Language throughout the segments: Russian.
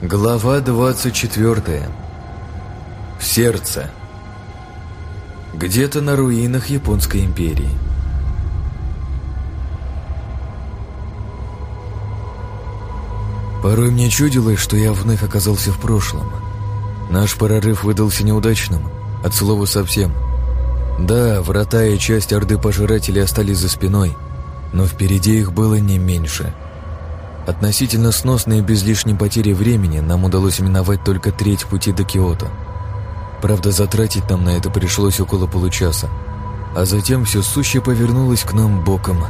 Глава 24. Сердце. Где-то на руинах Японской империи. Порой мне чудилось, что я вновь оказался в прошлом. Наш прорыв выдался неудачным, от слова совсем. Да, врата и часть Орды Пожирателей остались за спиной, но впереди их было не меньше – Относительно сносно и без лишней потери времени нам удалось миновать только треть пути до Киото. Правда, затратить нам на это пришлось около получаса. А затем все сущее повернулось к нам боком,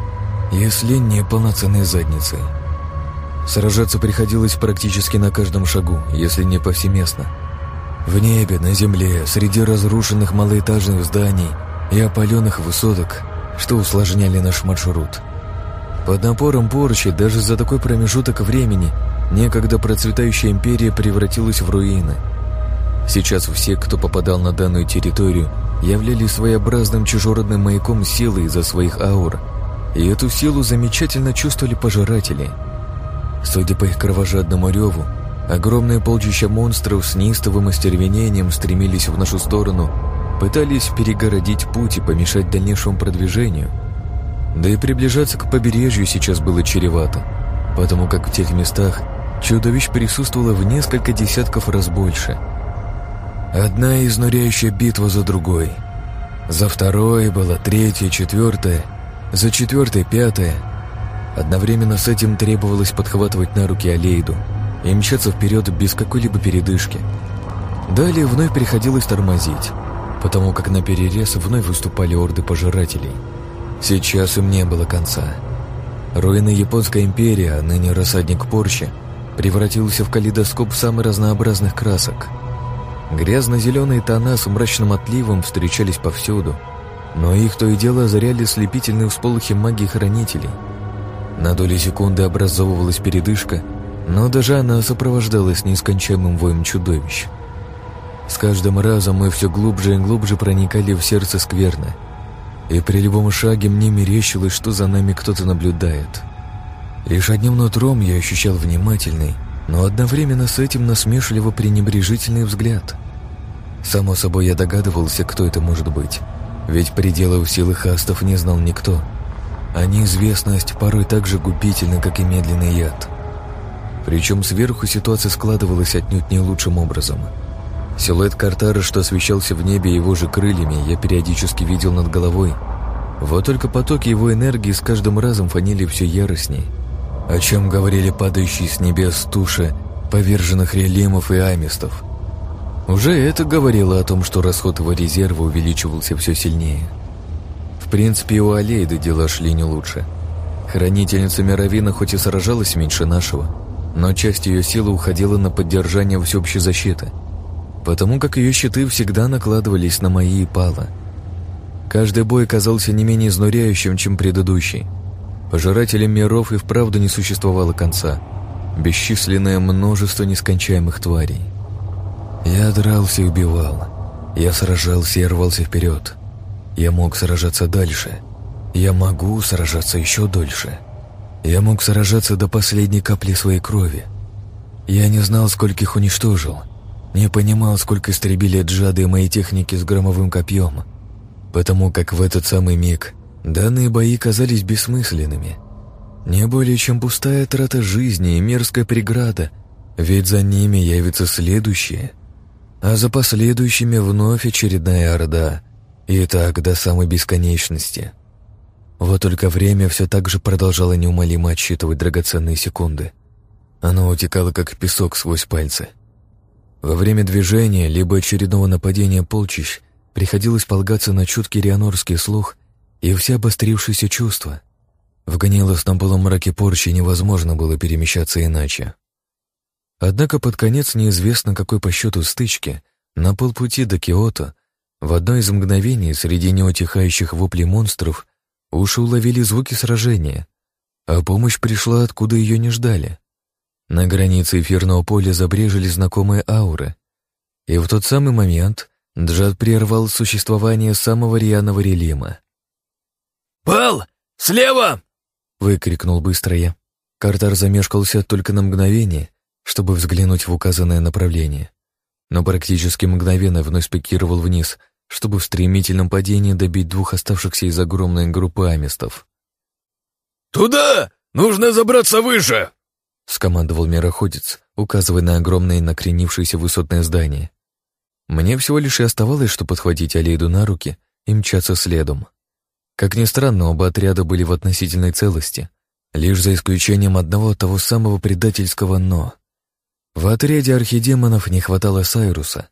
если не полноценной задницей. Сражаться приходилось практически на каждом шагу, если не повсеместно. В небе, на земле, среди разрушенных малоэтажных зданий и опаленных высоток, что усложняли наш маршрут – под напором порчи даже за такой промежуток времени некогда процветающая империя превратилась в руины. Сейчас все, кто попадал на данную территорию, являлись своеобразным чужеродным маяком силы из-за своих аур, и эту силу замечательно чувствовали пожиратели. Судя по их кровожадному реву, огромные полчища монстров с неистовым остервенением стремились в нашу сторону, пытались перегородить путь и помешать дальнейшему продвижению – да и приближаться к побережью сейчас было чревато, потому как в тех местах чудовищ присутствовало в несколько десятков раз больше. Одна изнуряющая битва за другой. За второй была третья, четвертая, за четвертой пятая. Одновременно с этим требовалось подхватывать на руки Алейду и мчаться вперед без какой-либо передышки. Далее вновь приходилось тормозить, потому как на перерез вновь выступали орды пожирателей – Сейчас им не было конца. Руины Японской империи, а ныне рассадник Порчи, превратился в калейдоскоп самых разнообразных красок. Грязно-зеленые тона с мрачным отливом встречались повсюду, но их то и дело озаряли слепительные всполохи магии хранителей. На доли секунды образовывалась передышка, но даже она сопровождалась нескончаемым воем чудовищ. С каждым разом мы все глубже и глубже проникали в сердце скверны – и при любом шаге мне мерещилось, что за нами кто-то наблюдает. Лишь одним нутром я ощущал внимательный, но одновременно с этим насмешливо пренебрежительный взгляд. Само собой, я догадывался, кто это может быть, ведь пределов силы хастов не знал никто, а неизвестность порой так же губительна, как и медленный яд. Причем сверху ситуация складывалась отнюдь не лучшим образом – Силуэт Картара, что освещался в небе его же крыльями, я периодически видел над головой. Вот только потоки его энергии с каждым разом фанили все яростней. О чем говорили падающие с небес туши поверженных релемов и амистов. Уже это говорило о том, что расход его резерва увеличивался все сильнее. В принципе, у Алейды дела шли не лучше. Хранительница Мировина хоть и сражалась меньше нашего, но часть ее силы уходила на поддержание всеобщей защиты – потому как ее щиты всегда накладывались на мои и пала. Каждый бой казался не менее изнуряющим, чем предыдущий. Пожирателям миров и вправду не существовало конца. Бесчисленное множество нескончаемых тварей. Я дрался и убивал. Я сражался и рвался вперед. Я мог сражаться дальше. Я могу сражаться еще дольше. Я мог сражаться до последней капли своей крови. Я не знал, скольких уничтожил — не понимал, сколько истребили джады мои техники с громовым копьем, потому как в этот самый миг данные бои казались бессмысленными. Не более чем пустая трата жизни и мерзкая преграда, ведь за ними явится следующее, а за последующими вновь очередная орда, и так до самой бесконечности. Вот только время все так же продолжало неумолимо отсчитывать драгоценные секунды. Оно утекало, как песок сквозь пальцы — во время движения либо очередного нападения полчищ приходилось полагаться на чуткий рианорский слух и все обострившиеся чувства. В гнилостном полумраке порчи невозможно было перемещаться иначе. Однако под конец неизвестно какой по счету стычки на полпути до Киото в одно из мгновений среди неутихающих воплей монстров уши уловили звуки сражения, а помощь пришла откуда ее не ждали. На границе эфирного поля забрежили знакомые ауры. И в тот самый момент Джад прервал существование самого рьяного релима. «Пал! Слева!» — выкрикнул быстро я. Картар замешкался только на мгновение, чтобы взглянуть в указанное направление, но практически мгновенно вновь спикировал вниз, чтобы в стремительном падении добить двух оставшихся из огромной группы амистов. «Туда! Нужно забраться выше!» — скомандовал мироходец, указывая на огромное накренившееся высотное здание. Мне всего лишь и оставалось, что подхватить Алейду на руки и мчаться следом. Как ни странно, оба отряда были в относительной целости, лишь за исключением одного того самого предательского «но». В отряде архидемонов не хватало Сайруса,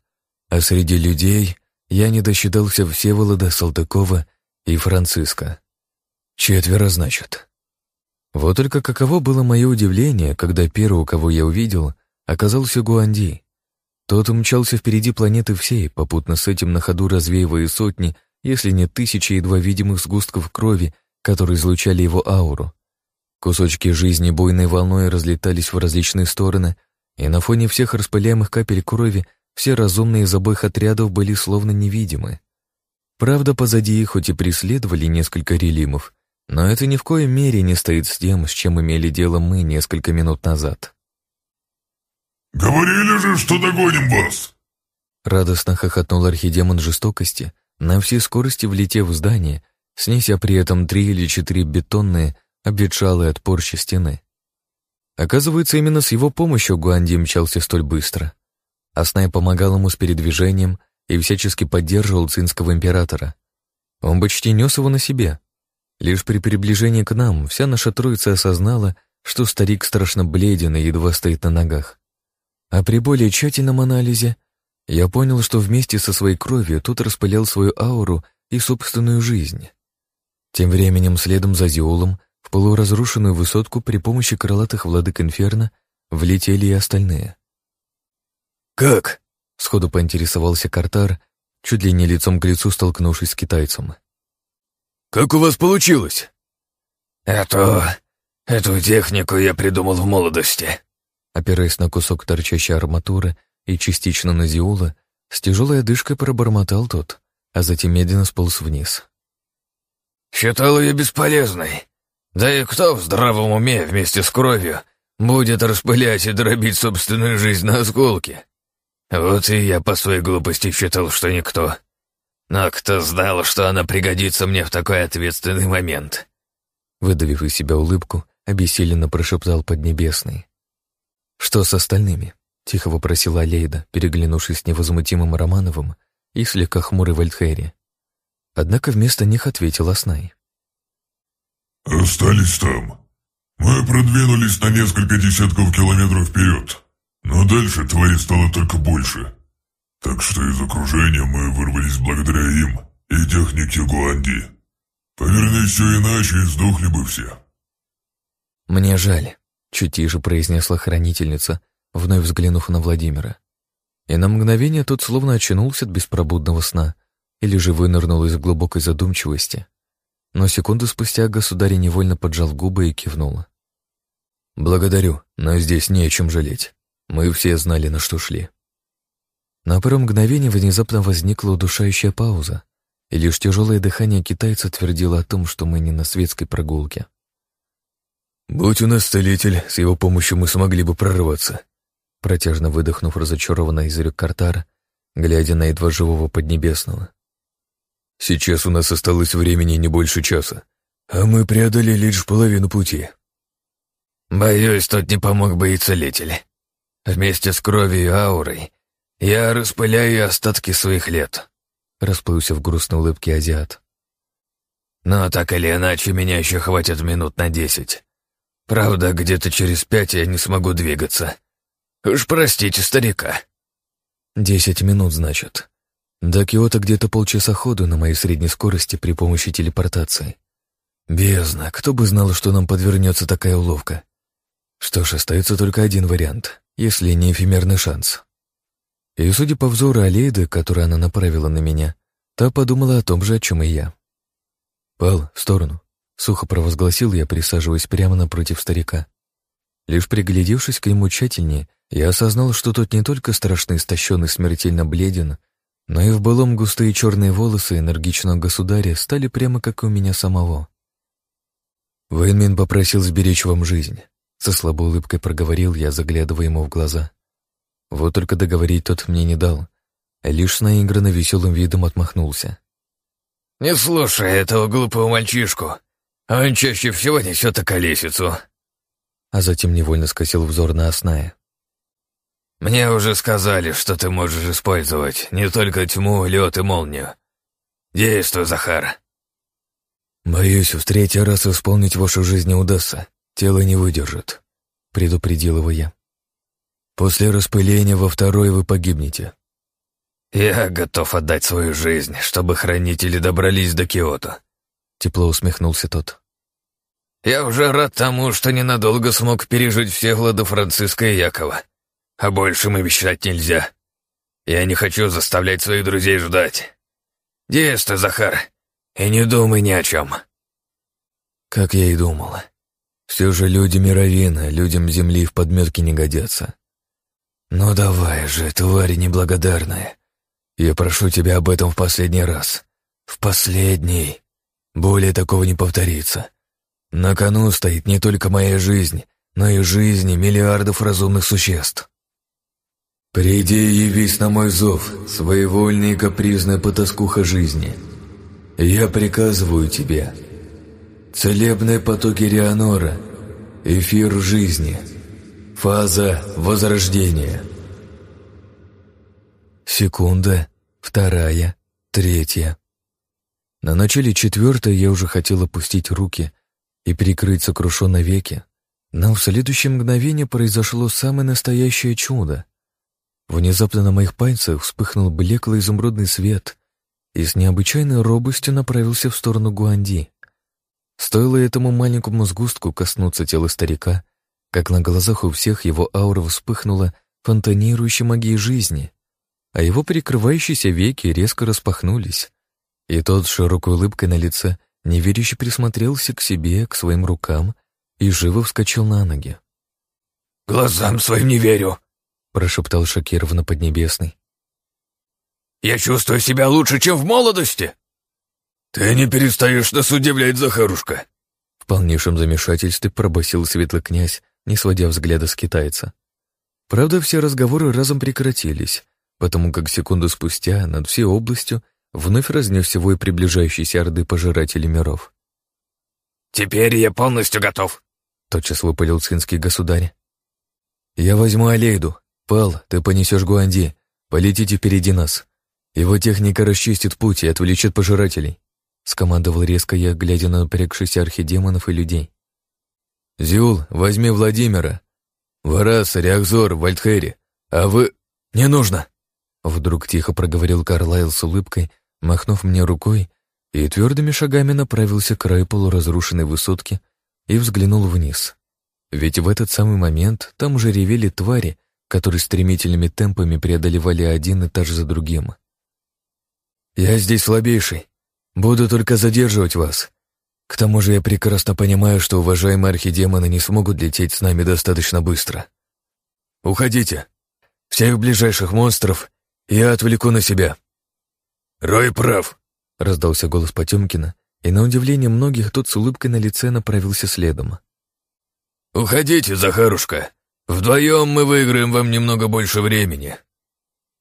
а среди людей я не досчитался Всеволода, Салтыкова и Франциска. Четверо, значит. Вот только каково было мое удивление, когда первого, кого я увидел, оказался Гуанди. Тот умчался впереди планеты всей, попутно с этим на ходу развеивая сотни, если не тысячи едва видимых сгустков крови, которые излучали его ауру. Кусочки жизни буйной волной разлетались в различные стороны, и на фоне всех распыляемых капель крови все разумные из обоих отрядов были словно невидимы. Правда, позади их хоть и преследовали несколько релимов, но это ни в коей мере не стоит с тем, с чем имели дело мы несколько минут назад. «Говорили же, что догоним вас!» Радостно хохотнул архидемон жестокости, на всей скорости влетев в здание, снеся при этом три или четыре бетонные, обветшалые от порчи стены. Оказывается, именно с его помощью Гуанди мчался столь быстро. Аснай помогал ему с передвижением и всячески поддерживал цинского императора. Он почти нес его на себе. Лишь при приближении к нам вся наша троица осознала, что старик страшно бледен и едва стоит на ногах. А при более тщательном анализе я понял, что вместе со своей кровью тот распылял свою ауру и собственную жизнь. Тем временем, следом за Зиолом, в полуразрушенную высотку при помощи крылатых владык Инферно влетели и остальные. «Как?» — сходу поинтересовался Картар, чуть ли не лицом к лицу столкнувшись с китайцем. «Как у вас получилось?» «Эту... эту технику я придумал в молодости», опираясь на кусок торчащей арматуры и частично на Зиула, с тяжелой одышкой пробормотал тот, а затем медленно сполз вниз. «Считал ее бесполезной. Да и кто в здравом уме вместе с кровью будет распылять и дробить собственную жизнь на осколки? Вот и я по своей глупости считал, что никто. Но кто знал, что она пригодится мне в такой ответственный момент?» Выдавив из себя улыбку, обессиленно прошептал Поднебесный. «Что с остальными?» — тихо вопросила Алейда, переглянувшись с невозмутимым Романовым и слегка хмурой Вальдхери. Однако вместо них ответил Аснай. «Остались там. Мы продвинулись на несколько десятков километров вперед, но дальше твари стало только больше. Так что из окружения мы вырвались благодаря им и технике Гуанди. Повернись все иначе, и сдохли бы все». «Мне жаль», Чуть тише произнесла хранительница, вновь взглянув на Владимира. И на мгновение тот словно очнулся от беспробудного сна или же вынырнул из глубокой задумчивости. Но секунду спустя государь невольно поджал губы и кивнул. «Благодарю, но здесь не о чем жалеть. Мы все знали, на что шли». На пару мгновений внезапно возникла удушающая пауза, и лишь тяжелое дыхание китайца твердило о том, что мы не на светской прогулке. «Будь у нас целитель, с его помощью мы смогли бы прорваться», протяжно выдохнув разочарованно изрек Картар, глядя на едва живого Поднебесного. «Сейчас у нас осталось времени не больше часа, а мы преодолели лишь половину пути». «Боюсь, тут не помог бы и целитель. Вместе с кровью и аурой я распыляю остатки своих лет», расплылся в грустной улыбке азиат. «Но так или иначе, меня еще хватит минут на десять. Правда, где-то через пять я не смогу двигаться. Уж простите старика». «Десять минут, значит. До Киота где-то полчаса ходу на моей средней скорости при помощи телепортации. Бездна, кто бы знал, что нам подвернется такая уловка. Что ж, остается только один вариант, если не эфемерный шанс». И, судя по взору Алейды, который она направила на меня, та подумала о том же, о чем и я. «Пал, в сторону», Сухо провозгласил я, присаживаясь прямо напротив старика. Лишь приглядевшись к нему тщательнее, я осознал, что тот не только страшно истощен смертельно бледен, но и в былом густые черные волосы энергичного государя стали прямо как у меня самого. Вейнмин попросил сберечь вам жизнь. Со слабой улыбкой проговорил я, заглядывая ему в глаза. Вот только договорить тот мне не дал, лишь с наигранно веселым видом отмахнулся. «Не слушай этого глупого мальчишку. Он чаще всего несет околесицу». А затем невольно скосил взор на Осная. «Мне уже сказали, что ты можешь использовать не только тьму, лед и молнию. Действуй, Захар». «Боюсь, в третий раз исполнить вашу жизнь не удастся. Тело не выдержит», — предупредил его я. «После распыления во второй вы погибнете». «Я готов отдать свою жизнь, чтобы хранители добрались до Киото», — тепло усмехнулся тот. «Я уже рад тому, что ненадолго смог пережить все Влада Франциска и Якова. А больше мы мечтать нельзя. Я не хочу заставлять своих друзей ждать. Действуй, Захар, и не думай ни о чем. Как я и думал. Все же люди мировина, людям земли в подметке не годятся. Ну давай же, твари неблагодарная. Я прошу тебя об этом в последний раз. В последний. Более такого не повторится. На кону стоит не только моя жизнь, но и жизни миллиардов разумных существ. «Приди и явись на мой зов, своевольная и капризная потаскуха жизни. Я приказываю тебе. Целебные потоки Рианора, эфир жизни, фаза возрождения». Секунда, вторая, третья. На начале четвертой я уже хотел опустить руки и перекрыть сокрушенно веки, но в следующее мгновение произошло самое настоящее чудо — Внезапно на моих пальцах вспыхнул блеклый изумрудный свет и с необычайной робостью направился в сторону Гуанди. Стоило этому маленькому сгустку коснуться тела старика, как на глазах у всех его аура вспыхнула фонтанирующей магией жизни, а его прикрывающиеся веки резко распахнулись, и тот с широкой улыбкой на лице неверяще присмотрелся к себе, к своим рукам и живо вскочил на ноги. «Глазам своим не верю!» прошептал шокированно Поднебесный. «Я чувствую себя лучше, чем в молодости!» «Ты не перестаешь нас удивлять, Захарушка!» В полнейшем замешательстве пробасил светлый князь, не сводя взгляда с китайца. Правда, все разговоры разом прекратились, потому как секунду спустя над всей областью вновь разнесся вой приближающейся орды пожирателей миров. «Теперь я полностью готов», — тотчас выпалил цинский государь. «Я возьму Алейду», «Пал, ты понесешь Гуанди. Полетите впереди нас. Его техника расчистит путь и отвлечет пожирателей», — скомандовал резко я, глядя на напрягшихся архидемонов и людей. «Зюл, возьми Владимира. Варас, Реакзор, Вальдхери. А вы...» «Не нужно!» Вдруг тихо проговорил Карлайл с улыбкой, махнув мне рукой, и твердыми шагами направился к краю полуразрушенной высотки и взглянул вниз. Ведь в этот самый момент там уже ревели твари, которые стремительными темпами преодолевали один этаж за другим. «Я здесь слабейший. Буду только задерживать вас. К тому же я прекрасно понимаю, что уважаемые архидемоны не смогут лететь с нами достаточно быстро. Уходите. Всех ближайших монстров я отвлеку на себя». «Рой прав», — раздался голос Потемкина, и на удивление многих тот с улыбкой на лице направился следом. «Уходите, Захарушка. Вдвоем мы выиграем вам немного больше времени.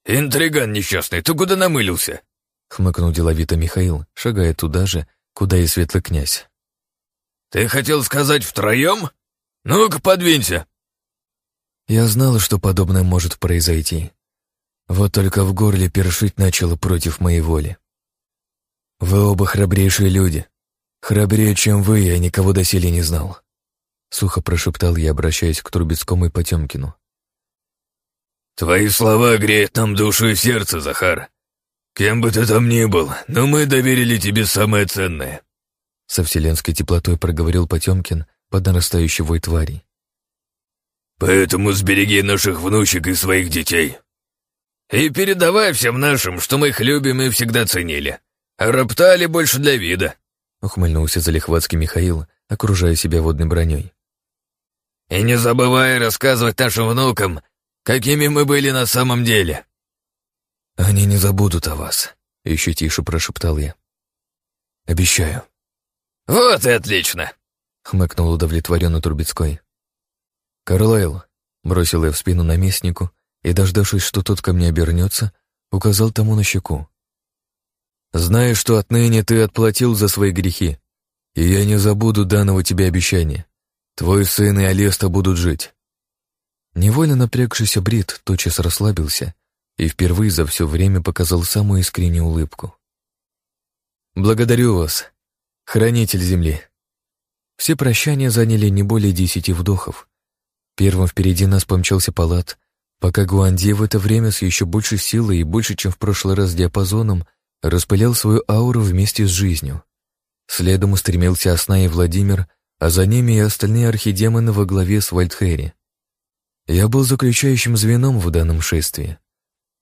Интриган несчастный, ты куда намылился? Хмыкнул деловито Михаил, шагая туда же, куда и светлый князь. Ты хотел сказать втроем? Ну-ка, подвинься. Я знал, что подобное может произойти. Вот только в горле першить начало против моей воли. Вы оба храбрейшие люди. Храбрее, чем вы, я никого доселе не знал. Сухо прошептал я, обращаясь к Трубецкому и Потемкину. «Твои слова греют нам душу и сердце, Захар. Кем бы ты там ни был, но мы доверили тебе самое ценное». Со вселенской теплотой проговорил Потемкин под нарастающей вой тварей. «Поэтому сбереги наших внучек и своих детей. И передавай всем нашим, что мы их любим и всегда ценили. А роптали больше для вида», — ухмыльнулся залихватский Михаил, окружая себя водной броней. И не забывай рассказывать нашим внукам, какими мы были на самом деле». «Они не забудут о вас», — еще тише прошептал я. «Обещаю». «Вот и отлично», — хмыкнул удовлетворенно Трубецкой. «Карлайл», — бросил я в спину наместнику и, дождавшись, что тот ко мне обернется, указал тому на щеку. «Знаешь, что отныне ты отплатил за свои грехи, и я не забуду данного тебе обещания. Твой сын и Алеста будут жить». Невольно напрягшийся Брит тотчас расслабился и впервые за все время показал самую искреннюю улыбку. «Благодарю вас, хранитель земли». Все прощания заняли не более десяти вдохов. Первым впереди нас помчался палат, пока Гуанди в это время с еще большей силой и больше, чем в прошлый раз диапазоном, распылял свою ауру вместе с жизнью. Следом устремился Осна и Владимир, а за ними и остальные архидемоны во главе с Вальдхейри. Я был заключающим звеном в данном шествии.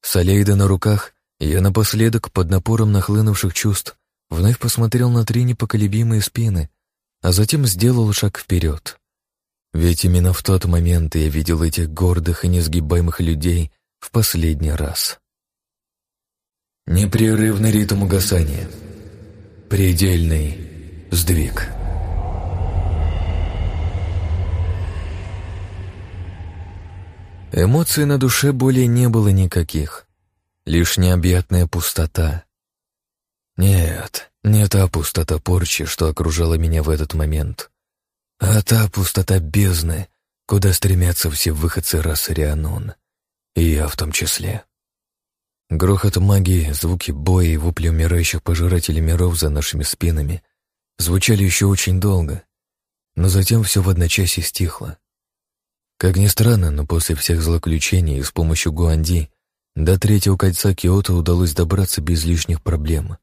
С Алейда на руках я напоследок, под напором нахлынувших чувств, вновь посмотрел на три непоколебимые спины, а затем сделал шаг вперед. Ведь именно в тот момент я видел этих гордых и несгибаемых людей в последний раз. Непрерывный ритм угасания. Предельный сдвиг. Эмоций на душе более не было никаких. Лишь необъятная пустота. Нет, не та пустота порчи, что окружала меня в этот момент, а та пустота бездны, куда стремятся все выходцы расы Рианон, и я в том числе. Грохот магии, звуки боя и вопли умирающих пожирателей миров за нашими спинами звучали еще очень долго, но затем все в одночасье стихло. Как ни странно, но после всех злоключений с помощью Гуанди до третьего кольца Киото удалось добраться без лишних проблем.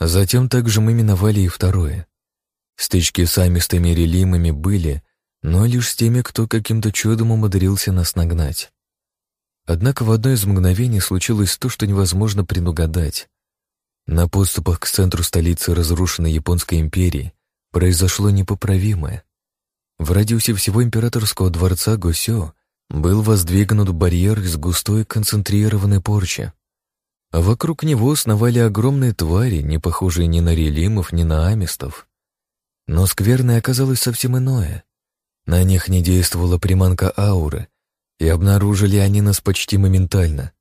Затем также мы миновали и второе. Стычки с амистыми релимами были, но лишь с теми, кто каким-то чудом умудрился нас нагнать. Однако в одно из мгновений случилось то, что невозможно предугадать. На подступах к центру столицы разрушенной Японской империи произошло непоправимое. В радиусе всего императорского дворца Госё был воздвигнут барьер из густой концентрированной порчи. А вокруг него сновали огромные твари, не похожие ни на релимов, ни на амистов. Но скверное оказалось совсем иное. На них не действовала приманка ауры, и обнаружили они нас почти моментально.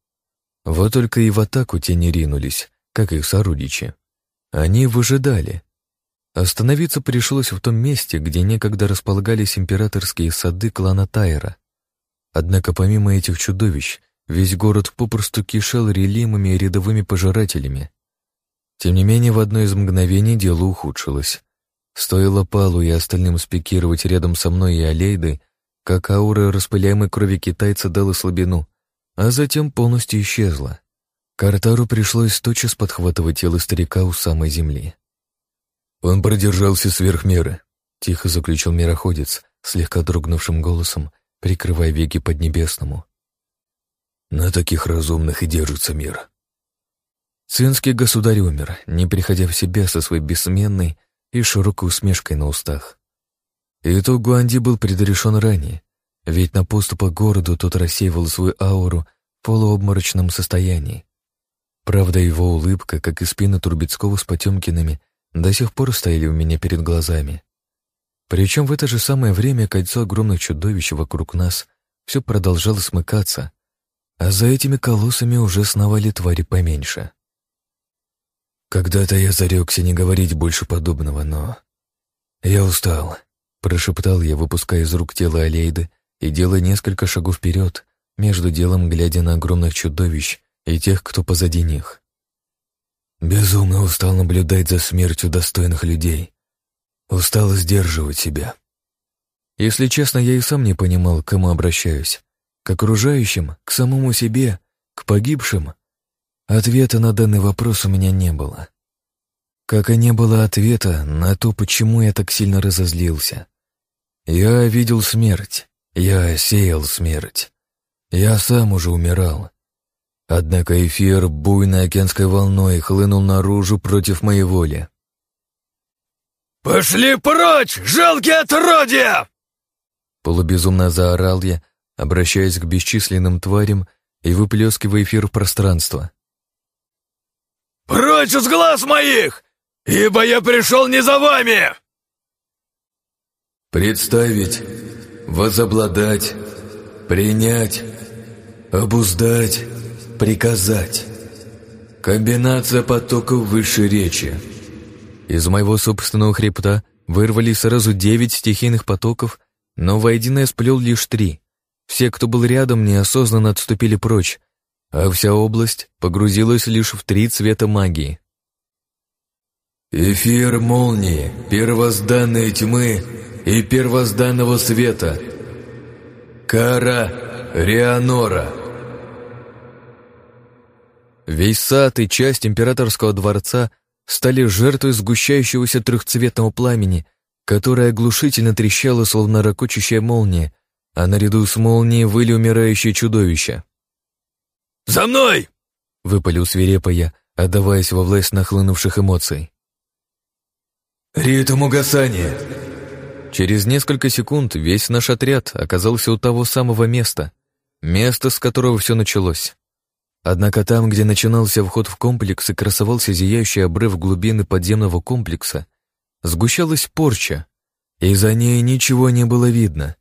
Вот только и в атаку те не ринулись, как их сородичи. Они выжидали, Остановиться пришлось в том месте, где некогда располагались императорские сады клана Тайра. Однако помимо этих чудовищ, весь город попросту кишел релимами и рядовыми пожирателями. Тем не менее, в одно из мгновений дело ухудшилось. Стоило Палу и остальным спикировать рядом со мной и Алейдой, как аура распыляемой крови китайца дала слабину, а затем полностью исчезла. Картару пришлось тотчас подхватывать тело старика у самой земли. «Он продержался сверх меры», — тихо заключил мироходец, слегка дрогнувшим голосом, прикрывая веки Поднебесному. «На таких разумных и держится мир». Цинский государь умер, не приходя в себя со своей бессменной и широкой усмешкой на устах. Итог Гуанди был предрешен ранее, ведь на поступах к городу тот рассеивал свою ауру в полуобморочном состоянии. Правда, его улыбка, как и спина Турбецкого с Потемкиными, до сих пор стояли у меня перед глазами. Причем в это же самое время кольцо огромных чудовищ вокруг нас все продолжало смыкаться, а за этими колоссами уже сновали твари поменьше. Когда-то я зарекся не говорить больше подобного, но... Я устал, прошептал я, выпуская из рук тело Алейды и делая несколько шагов вперед, между делом глядя на огромных чудовищ и тех, кто позади них. Безумно устал наблюдать за смертью достойных людей. Устал сдерживать себя. Если честно, я и сам не понимал, к кому обращаюсь. К окружающим, к самому себе, к погибшим. Ответа на данный вопрос у меня не было. Как и не было ответа на то, почему я так сильно разозлился. Я видел смерть, я сеял смерть. Я сам уже умирал. Однако эфир буйной океанской волной хлынул наружу против моей воли. «Пошли прочь, жалкие отродья!» Полубезумно заорал я, обращаясь к бесчисленным тварям и выплескивая эфир в пространство. «Прочь из глаз моих, ибо я пришел не за вами!» «Представить возобладать, принять, обуздать, приказать. Комбинация потоков высшей речи. Из моего собственного хребта вырвались сразу девять стихийных потоков, но воедино сплел лишь три. Все, кто был рядом, неосознанно отступили прочь, а вся область погрузилась лишь в три цвета магии. Эфир молнии, первозданной тьмы и первозданного света. Кара Рианора. Весь сад и часть императорского дворца стали жертвой сгущающегося трехцветного пламени, которое оглушительно трещало, словно ракочущая молния, а наряду с молнией выли умирающие чудовища. «За мной!» — выпалил свирепо я, отдаваясь во власть нахлынувших эмоций. «Ритм угасания!» Через несколько секунд весь наш отряд оказался у того самого места, место, с которого все началось. Однако там, где начинался вход в комплекс и красовался зияющий обрыв глубины подземного комплекса, сгущалась порча, и за ней ничего не было видно.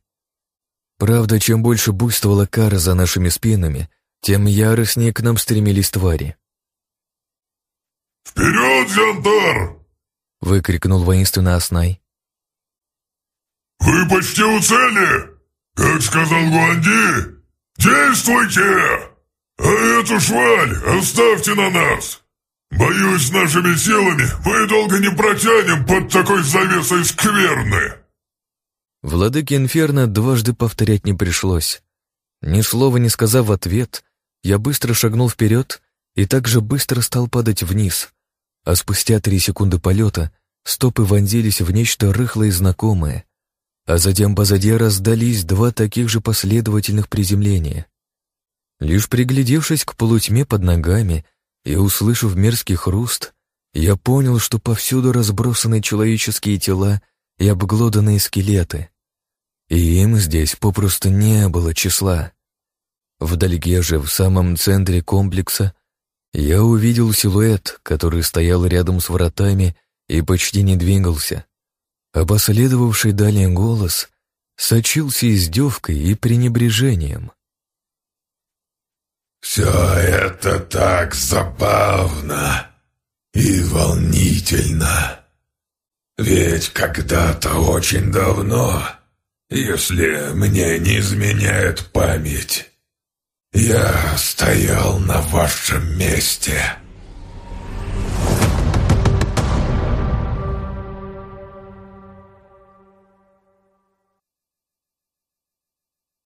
Правда, чем больше буйствовала кара за нашими спинами, тем яростнее к нам стремились твари. «Вперед, Зянтар!» — выкрикнул воинственно Аснай. «Вы почти у цели! Как сказал Гуанди, действуйте! А эту шваль оставьте на нас! Боюсь, нашими силами мы долго не протянем под такой завесой скверны!» Владыке Инферно дважды повторять не пришлось. Ни слова не сказав в ответ, я быстро шагнул вперед и также быстро стал падать вниз, а спустя три секунды полета стопы вонзились в нечто рыхлое и знакомое, а затем позади раздались два таких же последовательных приземления. Лишь приглядевшись к полутьме под ногами и услышав мерзкий хруст, я понял, что повсюду разбросаны человеческие тела и обглоданные скелеты. И им здесь попросту не было числа. Вдалеке же, в самом центре комплекса, я увидел силуэт, который стоял рядом с вратами и почти не двигался. Последовавший далее голос сочился издевкой и пренебрежением. «Все это так забавно и волнительно. Ведь когда-то очень давно, если мне не изменяет память, я стоял на вашем месте.